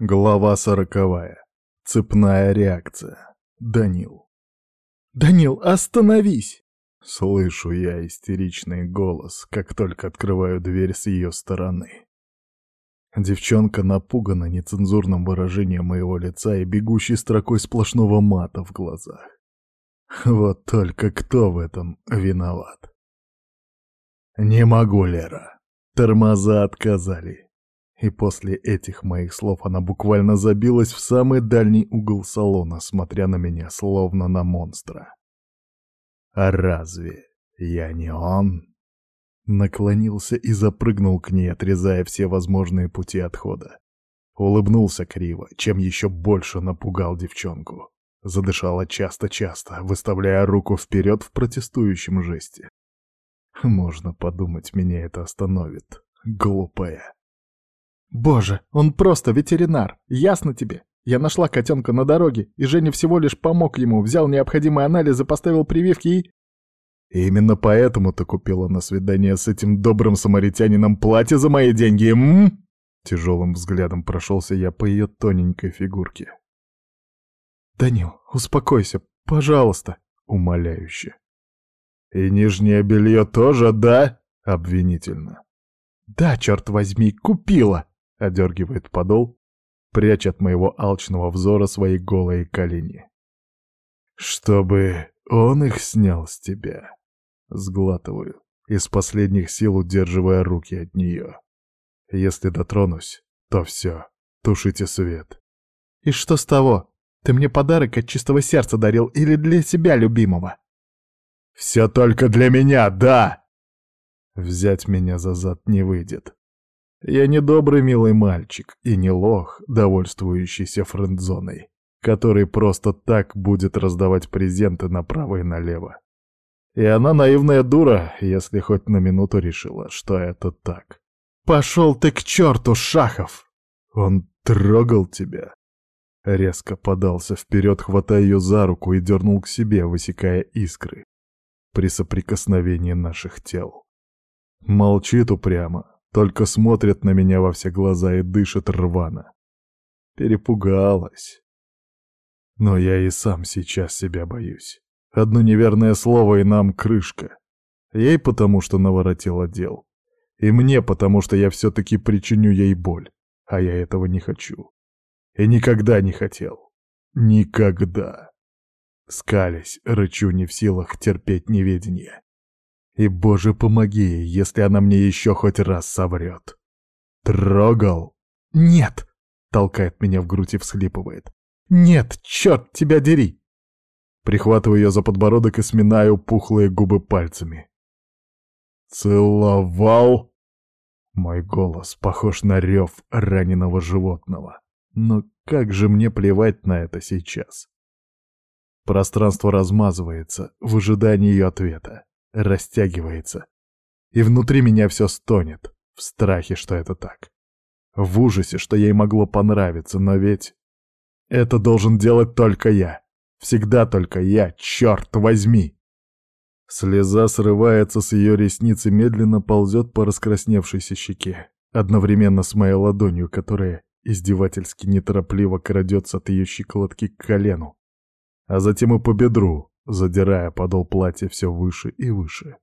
Глава сороковая. Цепная реакция. Данил. «Данил, остановись!» Слышу я истеричный голос, как только открываю дверь с ее стороны. Девчонка напугана нецензурным выражением моего лица и бегущей строкой сплошного мата в глазах. Вот только кто в этом виноват? Не могу, Лера. Тормоза отказали. И после этих моих слов она буквально забилась в самый дальний угол салона, смотря на меня, словно на монстра. А разве я не он? Наклонился и запрыгнул к ней, отрезая все возможные пути отхода. Улыбнулся криво, чем еще больше напугал девчонку. Задышала часто-часто, выставляя руку вперед в протестующем жесте. Можно подумать, меня это остановит. Глупая. «Боже, он просто ветеринар, ясно тебе? Я нашла котенка на дороге, и Женя всего лишь помог ему, взял необходимые анализы, поставил прививки и...» и «Именно поэтому ты купила на свидание с этим добрым самаритянином платье за мои деньги, м?» Тяжелым взглядом прошелся я по ее тоненькой фигурке. «Данил, успокойся, пожалуйста», — умоляюще. «И нижнее белье тоже, да?» — обвинительно. «Да, черт возьми, купила!» — одергивает подол, прячет моего алчного взора свои голые колени. «Чтобы он их снял с тебя!» Сглатываю, из последних сил удерживая руки от нее. Если дотронусь, то все, тушите свет. «И что с того? Ты мне подарок от чистого сердца дарил или для себя любимого?» «Все только для меня, да!» Взять меня за зад не выйдет. Я не добрый милый мальчик и не лох, довольствующийся френдзоной, который просто так будет раздавать презенты направо и налево. И она наивная дура, если хоть на минуту решила, что это так. «Пошел ты к черту, Шахов!» «Он трогал тебя?» Резко подался вперед, хватая ее за руку и дернул к себе, высекая искры при соприкосновении наших тел. Молчит упрямо, только смотрит на меня во все глаза и дышит рвано. Перепугалась. Но я и сам сейчас себя боюсь. Одно неверное слово, и нам крышка. Ей потому, что наворотила дел. И мне потому, что я все-таки причиню ей боль. А я этого не хочу. И никогда не хотел. Никогда. Скались, рычу не в силах терпеть неведение. И, боже, помоги, если она мне еще хоть раз соврет. Трогал? Нет! Толкает меня в грудь и всхлипывает. Нет, черт тебя дери! Прихватываю ее за подбородок и сминаю пухлые губы пальцами. Целовал? Мой голос похож на рев раненого животного. Но как же мне плевать на это сейчас? Пространство размазывается в ожидании ее ответа растягивается. И внутри меня все стонет, в страхе, что это так. В ужасе, что ей могло понравиться, но ведь... Это должен делать только я. Всегда только я, черт возьми! Слеза срывается с ее ресниц и медленно ползет по раскрасневшейся щеке, одновременно с моей ладонью, которая издевательски неторопливо крадется от ее щиколотки к колену, а затем и по бедру, задирая подол платья все выше и выше.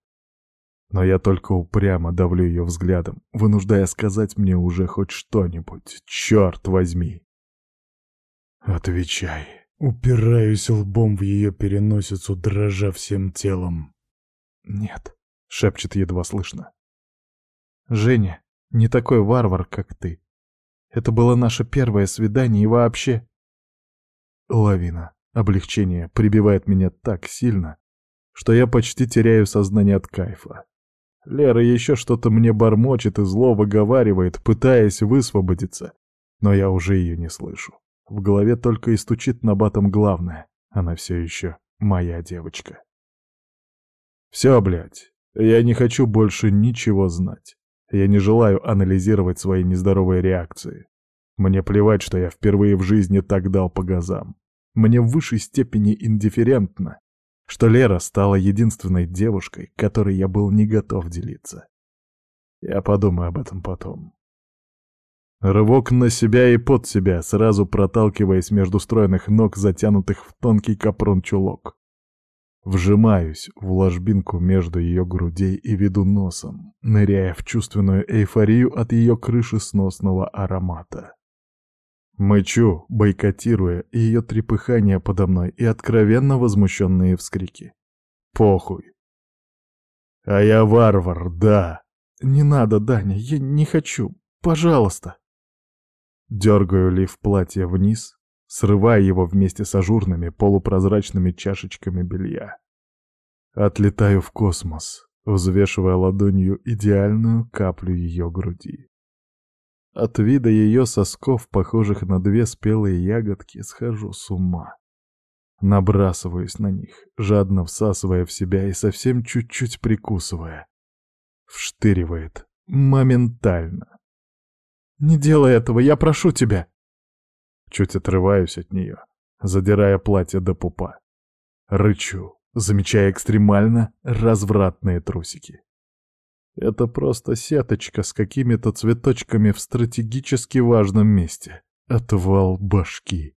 Но я только упрямо давлю ее взглядом, вынуждая сказать мне уже хоть что-нибудь. Черт возьми! Отвечай. Упираюсь лбом в ее переносицу, дрожа всем телом. «Нет», — шепчет едва слышно. «Женя, не такой варвар, как ты. Это было наше первое свидание и вообще...» Лавина. Облегчение прибивает меня так сильно, что я почти теряю сознание от кайфа. Лера еще что-то мне бормочет и зло выговаривает, пытаясь высвободиться, но я уже ее не слышу. В голове только и стучит на батом главное. Она все еще моя девочка. Все, блядь, я не хочу больше ничего знать. Я не желаю анализировать свои нездоровые реакции. Мне плевать, что я впервые в жизни так дал по газам. Мне в высшей степени индифферентно, что Лера стала единственной девушкой, которой я был не готов делиться. Я подумаю об этом потом. Рывок на себя и под себя, сразу проталкиваясь между стройных ног, затянутых в тонкий капрон чулок. Вжимаюсь в ложбинку между ее грудей и веду носом, ныряя в чувственную эйфорию от ее крыши сносного аромата. Мычу, бойкотируя ее трепыхание подо мной и откровенно возмущенные вскрики. Похуй. А я варвар, да. Не надо, Даня, я не хочу. Пожалуйста. Дергаю лиф платья вниз, срывая его вместе с ажурными полупрозрачными чашечками белья. Отлетаю в космос, взвешивая ладонью идеальную каплю ее груди. От вида ее сосков, похожих на две спелые ягодки, схожу с ума. Набрасываюсь на них, жадно всасывая в себя и совсем чуть-чуть прикусывая. Вштыривает. Моментально. «Не делай этого, я прошу тебя!» Чуть отрываюсь от нее, задирая платье до пупа. Рычу, замечая экстремально развратные трусики. Это просто сеточка с какими-то цветочками в стратегически важном месте. Отвал башки.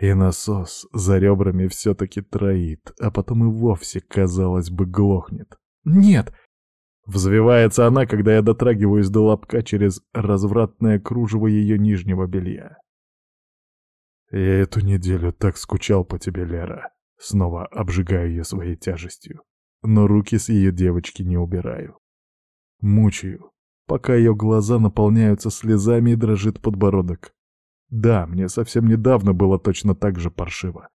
И насос за ребрами все-таки троит, а потом и вовсе, казалось бы, глохнет. «Нет!» Взвивается она, когда я дотрагиваюсь до лобка через развратное кружево ее нижнего белья. «Я эту неделю так скучал по тебе, Лера». Снова обжигаю ее своей тяжестью, но руки с ее девочки не убираю. Мучаю, пока ее глаза наполняются слезами и дрожит подбородок. Да, мне совсем недавно было точно так же паршиво.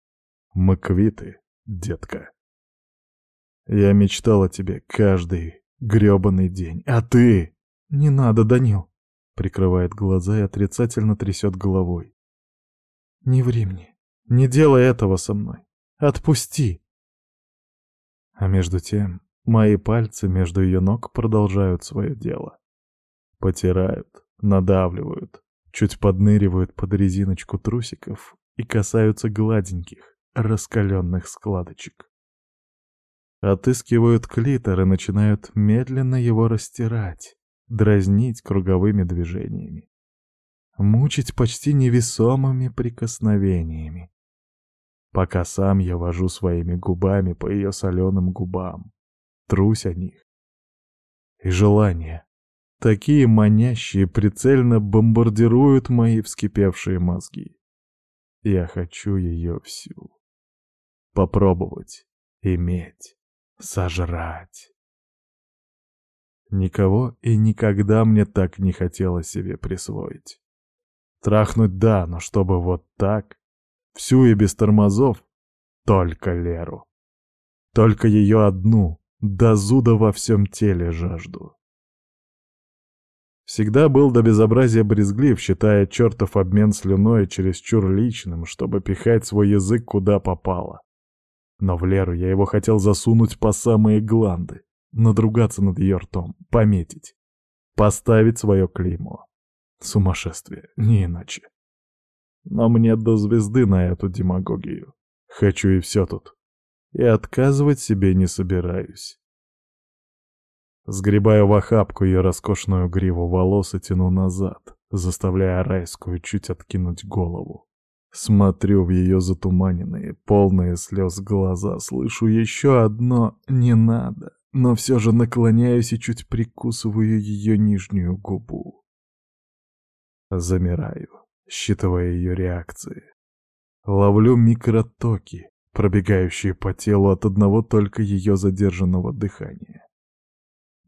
Мы квиты, детка. Я мечтал о тебе каждый грёбаный день, а ты... Не надо, Данил. Прикрывает глаза и отрицательно трясет головой. Не ври мне. Не делай этого со мной. Отпусти. А между тем, мои пальцы между ее ног продолжают свое дело. Потирают, надавливают, чуть подныривают под резиночку трусиков и касаются гладеньких, раскаленных складочек. Отыскивают клитор и начинают медленно его растирать, дразнить круговыми движениями. Мучить почти невесомыми прикосновениями. Пока сам я вожу своими губами по ее соленым губам, трусь о них. И желание, Такие манящие прицельно бомбардируют мои вскипевшие мозги. Я хочу ее всю. Попробовать, иметь, сожрать. Никого и никогда мне так не хотелось себе присвоить. Трахнуть да, но чтобы вот так, всю и без тормозов, только Леру. Только ее одну, до зуда во всем теле жажду. Всегда был до безобразия брезглив, считая чертов обмен слюной чересчур личным, чтобы пихать свой язык куда попало. Но в Леру я его хотел засунуть по самые гланды, надругаться над ее ртом, пометить, поставить свое клеймо. Сумасшествие, не иначе. Но мне до звезды на эту демагогию. Хочу и все тут. И отказывать себе не собираюсь. Сгребаю в охапку ее роскошную гриву волос и тяну назад, заставляя райскую чуть откинуть голову. Смотрю в ее затуманенные, полные слез глаза, слышу еще одно «не надо», но все же наклоняюсь и чуть прикусываю ее нижнюю губу. Замираю, считывая ее реакции. Ловлю микротоки, пробегающие по телу от одного только ее задержанного дыхания.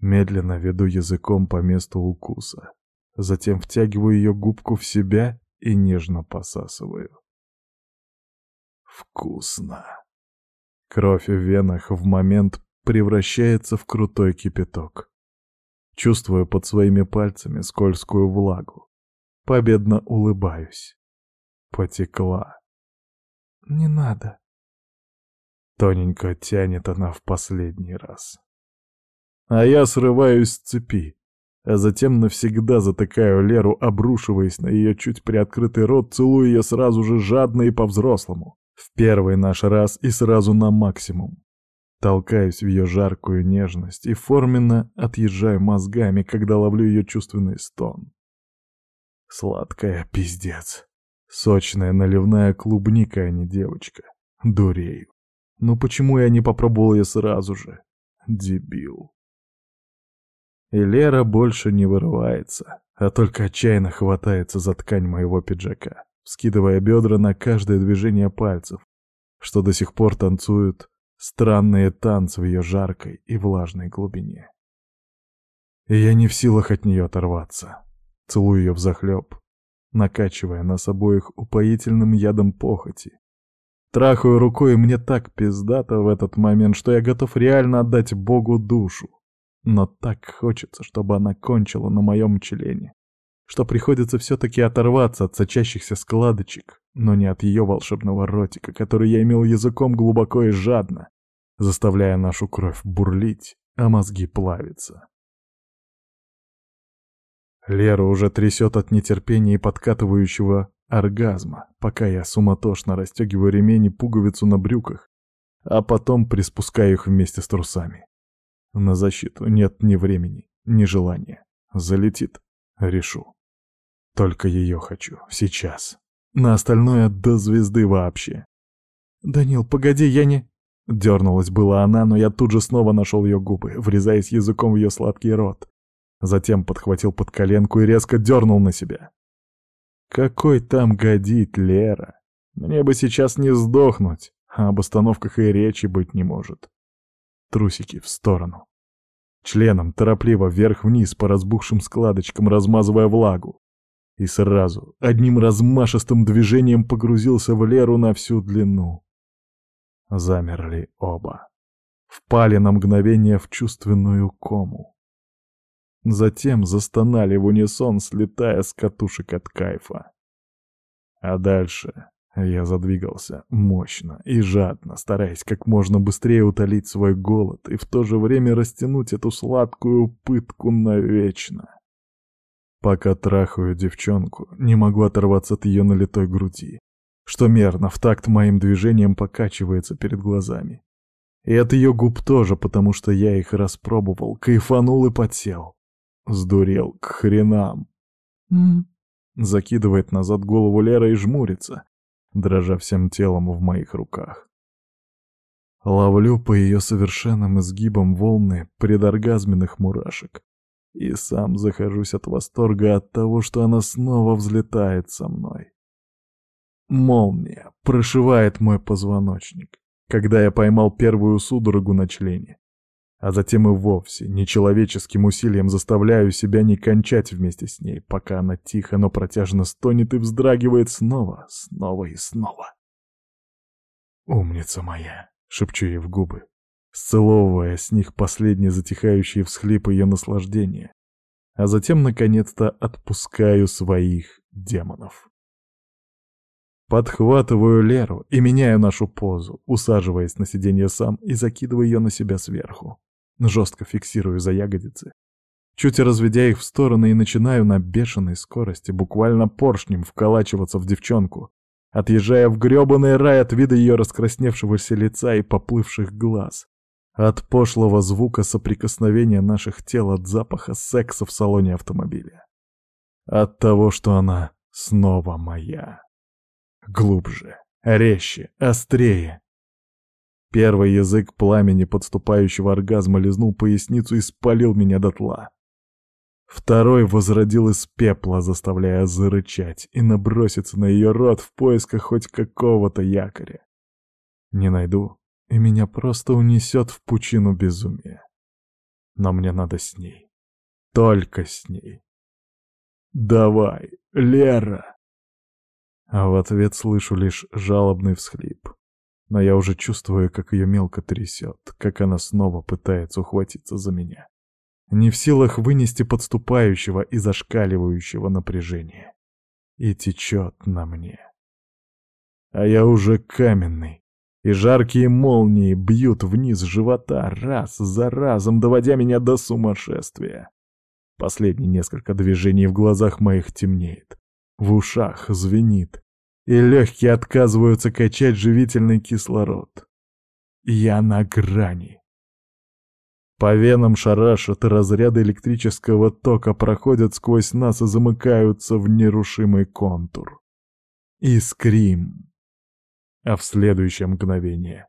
Медленно веду языком по месту укуса. Затем втягиваю ее губку в себя и нежно посасываю. Вкусно. Кровь в венах в момент превращается в крутой кипяток. Чувствую под своими пальцами скользкую влагу. Победно улыбаюсь. Потекла. «Не надо». Тоненько тянет она в последний раз а я срываюсь с цепи, а затем навсегда затыкаю Леру, обрушиваясь на ее чуть приоткрытый рот, целую ее сразу же жадно и по-взрослому. В первый наш раз и сразу на максимум. Толкаюсь в ее жаркую нежность и форменно отъезжаю мозгами, когда ловлю ее чувственный стон. Сладкая пиздец. Сочная наливная клубника, а не девочка. Дурею. Ну почему я не попробовал ее сразу же? Дебил. И Лера больше не вырывается, а только отчаянно хватается за ткань моего пиджака, скидывая бедра на каждое движение пальцев, что до сих пор танцуют странные танцы в ее жаркой и влажной глубине. И я не в силах от нее оторваться. Целую ее взахлеб, накачивая нас обоих упоительным ядом похоти. Трахаю рукой, и мне так пиздато в этот момент, что я готов реально отдать Богу душу. Но так хочется, чтобы она кончила на моем члене, что приходится все-таки оторваться от сочащихся складочек, но не от ее волшебного ротика, который я имел языком глубоко и жадно, заставляя нашу кровь бурлить, а мозги плавиться. Лера уже трясет от нетерпения и подкатывающего оргазма, пока я суматошно расстегиваю ремень и пуговицу на брюках, а потом приспускаю их вместе с трусами. На защиту нет ни времени, ни желания. Залетит — решу. Только ее хочу, сейчас. На остальное до звезды вообще. «Данил, погоди, я не...» Дернулась была она, но я тут же снова нашел ее губы, врезаясь языком в ее сладкий рот. Затем подхватил под коленку и резко дернул на себя. Какой там годит Лера? Мне бы сейчас не сдохнуть, а об остановках и речи быть не может. Трусики в сторону. Членом торопливо вверх-вниз по разбухшим складочкам, размазывая влагу. И сразу, одним размашистым движением погрузился в Леру на всю длину. Замерли оба. Впали на мгновение в чувственную кому. Затем застонали в унисон, слетая с катушек от кайфа. А дальше я задвигался мощно и жадно, стараясь как можно быстрее утолить свой голод и в то же время растянуть эту сладкую пытку навечно. Пока трахаю девчонку, не могу оторваться от ее налитой груди, что мерно в такт моим движением покачивается перед глазами. И от ее губ тоже, потому что я их распробовал, кайфанул и подсел. Сдурел к хренам. М Закидывает назад голову Лера и жмурится, дрожа всем телом в моих руках. Ловлю по ее совершенным изгибам волны предоргазменных мурашек. И сам захожусь от восторга от того, что она снова взлетает со мной. Молния прошивает мой позвоночник, когда я поймал первую судорогу на члене а затем и вовсе нечеловеческим усилием заставляю себя не кончать вместе с ней, пока она тихо, но протяжно стонет и вздрагивает снова, снова и снова. «Умница моя!» — шепчу ей в губы, сцеловывая с них последние затихающие всхлипы ее наслаждения, а затем, наконец-то, отпускаю своих демонов. Подхватываю Леру и меняю нашу позу, усаживаясь на сиденье сам и закидываю ее на себя сверху жестко фиксирую за ягодицы. Чуть разведя их в стороны и начинаю на бешеной скорости буквально поршнем вколачиваться в девчонку, отъезжая в грёбаный рай от вида ее раскрасневшегося лица и поплывших глаз, от пошлого звука соприкосновения наших тел от запаха секса в салоне автомобиля. От того, что она снова моя. Глубже, резче, острее, Первый язык пламени подступающего оргазма лизнул поясницу и спалил меня дотла. Второй возродил из пепла, заставляя зарычать и наброситься на ее рот в поисках хоть какого-то якоря. Не найду, и меня просто унесет в пучину безумия. Но мне надо с ней. Только с ней. «Давай, Лера!» А в ответ слышу лишь жалобный всхлип но я уже чувствую, как ее мелко трясет, как она снова пытается ухватиться за меня. Не в силах вынести подступающего и зашкаливающего напряжения. И течет на мне. А я уже каменный, и жаркие молнии бьют вниз живота раз за разом, доводя меня до сумасшествия. Последние несколько движений в глазах моих темнеет, в ушах звенит, и легкие отказываются качать живительный кислород. Я на грани. По венам шарашат, разряды электрического тока проходят сквозь нас и замыкаются в нерушимый контур. Искрим. А в следующее мгновение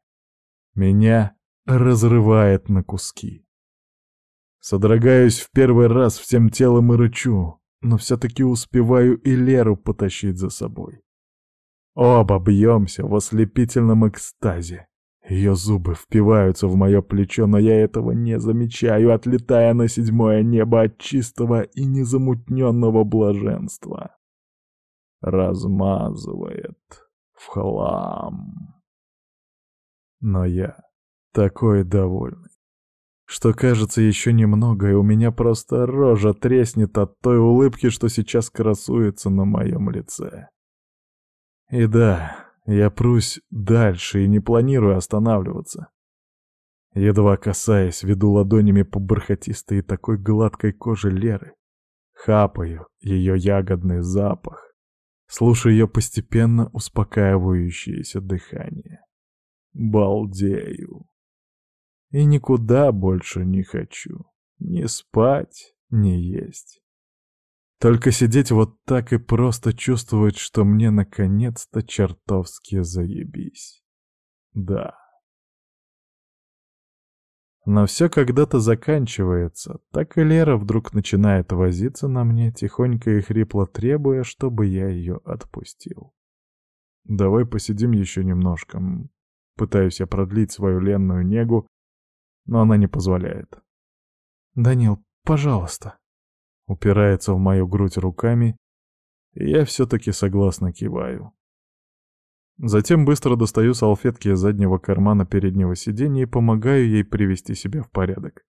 меня разрывает на куски. Содрогаюсь в первый раз всем телом и рычу, но все-таки успеваю и Леру потащить за собой. Оба бьемся в ослепительном экстазе. Ее зубы впиваются в мое плечо, но я этого не замечаю, отлетая на седьмое небо от чистого и незамутненного блаженства. Размазывает в хлам. Но я такой довольный, что кажется еще немного, и у меня просто рожа треснет от той улыбки, что сейчас красуется на моем лице. И да, я прусь дальше и не планирую останавливаться. Едва касаясь, веду ладонями по бархатистой и такой гладкой коже Леры. Хапаю ее ягодный запах. Слушаю ее постепенно успокаивающееся дыхание. Балдею. И никуда больше не хочу. Ни спать, ни есть. Только сидеть вот так и просто чувствовать, что мне наконец-то чертовски заебись. Да. Но все когда-то заканчивается, так и Лера вдруг начинает возиться на мне, тихонько и хрипло требуя, чтобы я ее отпустил. «Давай посидим еще немножко». Пытаюсь я продлить свою ленную негу, но она не позволяет. «Данил, пожалуйста», упирается в мою грудь руками, и я все-таки согласно киваю. Затем быстро достаю салфетки из заднего кармана переднего сиденья и помогаю ей привести себя в порядок.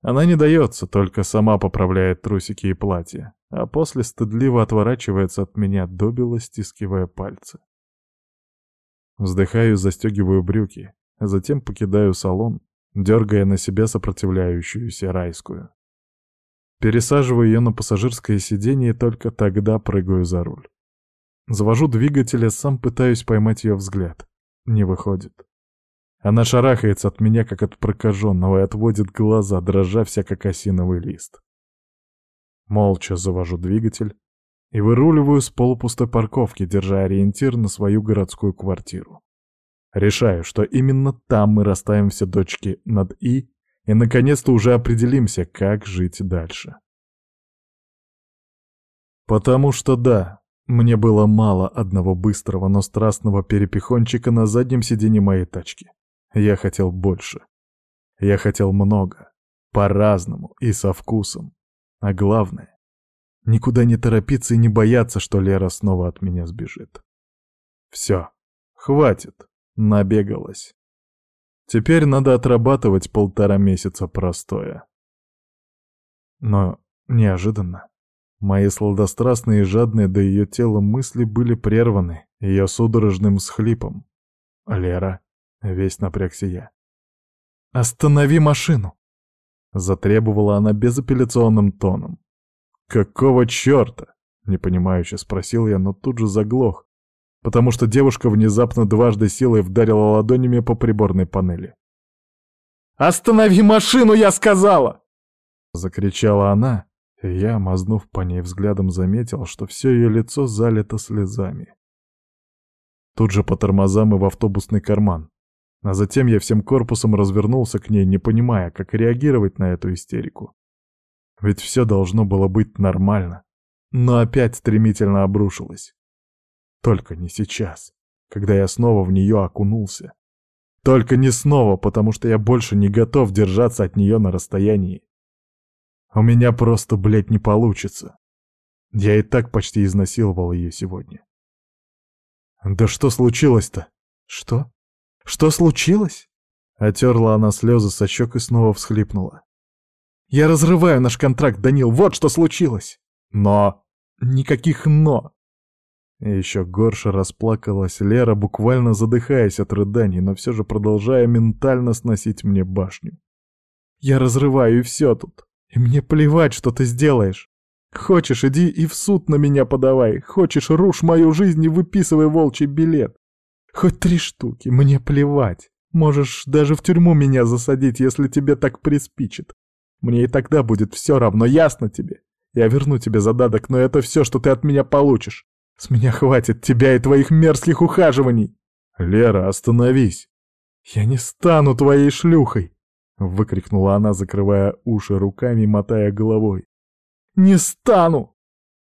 Она не дается, только сама поправляет трусики и платье, а после стыдливо отворачивается от меня, добело стискивая пальцы. Вздыхаю, застегиваю брюки, а затем покидаю салон, дергая на себя сопротивляющуюся райскую. Пересаживаю ее на пассажирское сиденье и только тогда прыгаю за руль. Завожу двигатель и сам пытаюсь поймать ее взгляд. Не выходит. Она шарахается от меня, как от прокаженного, и отводит глаза, дрожа вся как осиновый лист. Молча завожу двигатель и выруливаю с полупустой парковки, держа ориентир на свою городскую квартиру. Решаю, что именно там мы расставим все дочки над «и» и наконец-то уже определимся, как жить дальше. Потому что да, мне было мало одного быстрого, но страстного перепихончика на заднем сиденье моей тачки. Я хотел больше. Я хотел много. По-разному и со вкусом. А главное, никуда не торопиться и не бояться, что Лера снова от меня сбежит. Все, хватит, набегалась. Теперь надо отрабатывать полтора месяца простоя. Но неожиданно мои сладострастные и жадные до ее тела мысли были прерваны ее судорожным схлипом. «Лера», — весь напрягся я. «Останови машину!» — затребовала она безапелляционным тоном. «Какого черта?» — непонимающе спросил я, но тут же заглох, потому что девушка внезапно дважды силой вдарила ладонями по приборной панели. «Останови машину, я сказала!» Закричала она, и я, мазнув по ней взглядом, заметил, что все ее лицо залито слезами. Тут же по тормозам и в автобусный карман. А затем я всем корпусом развернулся к ней, не понимая, как реагировать на эту истерику. Ведь все должно было быть нормально. Но опять стремительно обрушилось. Только не сейчас, когда я снова в нее окунулся. Только не снова, потому что я больше не готов держаться от нее на расстоянии. У меня просто, блядь, не получится. Я и так почти изнасиловал ее сегодня. Да что случилось-то? Что? Что случилось? Отерла она слезы со щек и снова всхлипнула. Я разрываю наш контракт, Данил, вот что случилось. Но... Никаких «но». И еще горше расплакалась Лера, буквально задыхаясь от рыданий, но все же продолжая ментально сносить мне башню. «Я разрываю, и все тут. И мне плевать, что ты сделаешь. Хочешь, иди и в суд на меня подавай. Хочешь, рушь мою жизнь и выписывай волчий билет. Хоть три штуки, мне плевать. Можешь даже в тюрьму меня засадить, если тебе так приспичит. Мне и тогда будет все равно, ясно тебе? Я верну тебе задаток, но это все, что ты от меня получишь. С меня хватит тебя и твоих мерзких ухаживаний. Лера, остановись. Я не стану твоей шлюхой, выкрикнула она, закрывая уши руками и мотая головой. Не стану!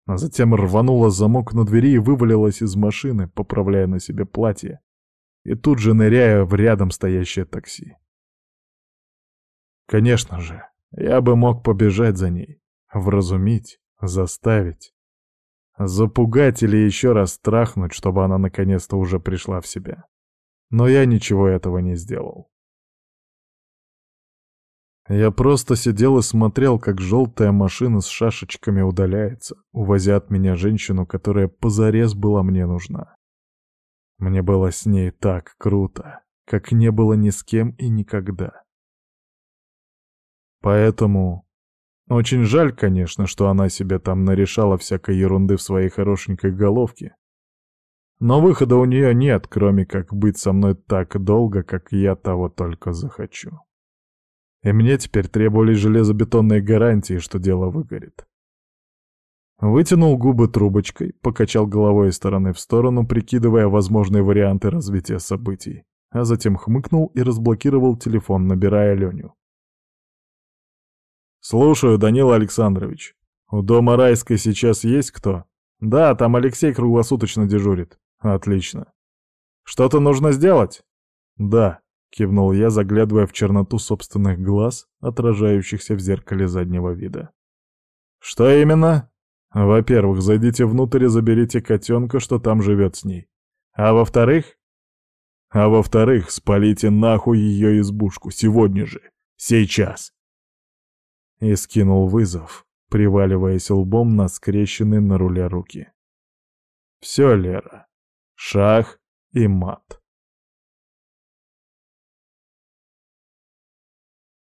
А затем рванула замок на двери и вывалилась из машины, поправляя на себе платье, и тут же ныряя в рядом стоящее такси. Конечно же, я бы мог побежать за ней, вразумить, заставить, запугать или еще раз страхнуть, чтобы она наконец-то уже пришла в себя. Но я ничего этого не сделал. Я просто сидел и смотрел, как желтая машина с шашечками удаляется, увозя от меня женщину, которая позарез была мне нужна. Мне было с ней так круто, как не было ни с кем и никогда. Поэтому очень жаль, конечно, что она себе там нарешала всякой ерунды в своей хорошенькой головке. Но выхода у нее нет, кроме как быть со мной так долго, как я того только захочу. И мне теперь требовались железобетонные гарантии, что дело выгорит. Вытянул губы трубочкой, покачал головой из стороны в сторону, прикидывая возможные варианты развития событий, а затем хмыкнул и разблокировал телефон, набирая Леню. «Слушаю, Данил Александрович. У дома Райской сейчас есть кто?» «Да, там Алексей круглосуточно дежурит». «Отлично. Что-то нужно сделать?» «Да», — кивнул я, заглядывая в черноту собственных глаз, отражающихся в зеркале заднего вида. «Что именно?» «Во-первых, зайдите внутрь и заберите котенка, что там живет с ней. А во-вторых...» «А во-вторых, спалите нахуй ее избушку, сегодня же, сейчас!» И скинул вызов, приваливаясь лбом на скрещенные на руле руки. Все, Лера, шах и мат.